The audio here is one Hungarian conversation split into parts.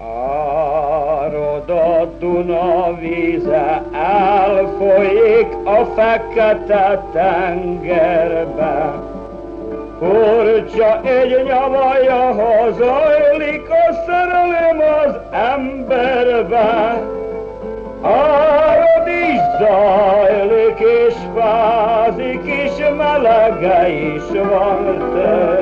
Árod a Duna víze, elfolyik a fekete tengerbe. Furcsa egy nyavaja, ha zajlik a szerelem az emberbe. Árod is zajlik és fázik, és melege is van tőle.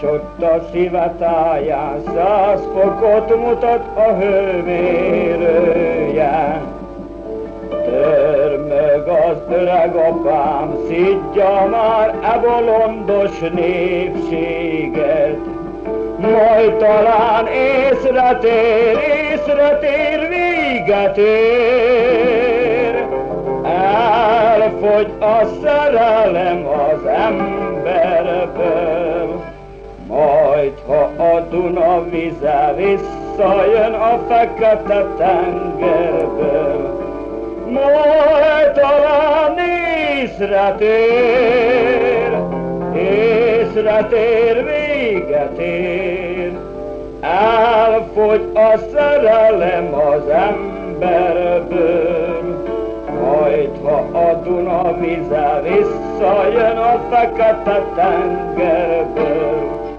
És ott a sivattáján száz fokot mutat a hőmérője. Törmög az öreg apám, szidja már e bolondos népséget. Majd talán észre tér, észre tér, véget ér. Elfogy a szerelem az ha a Duna vize visszajön a fekete tengerből, majd talán észre tér, észre tér, véget ér. Elfogy a szerelem az emberből, ha a Duna vize visszajön a fekete tengerből.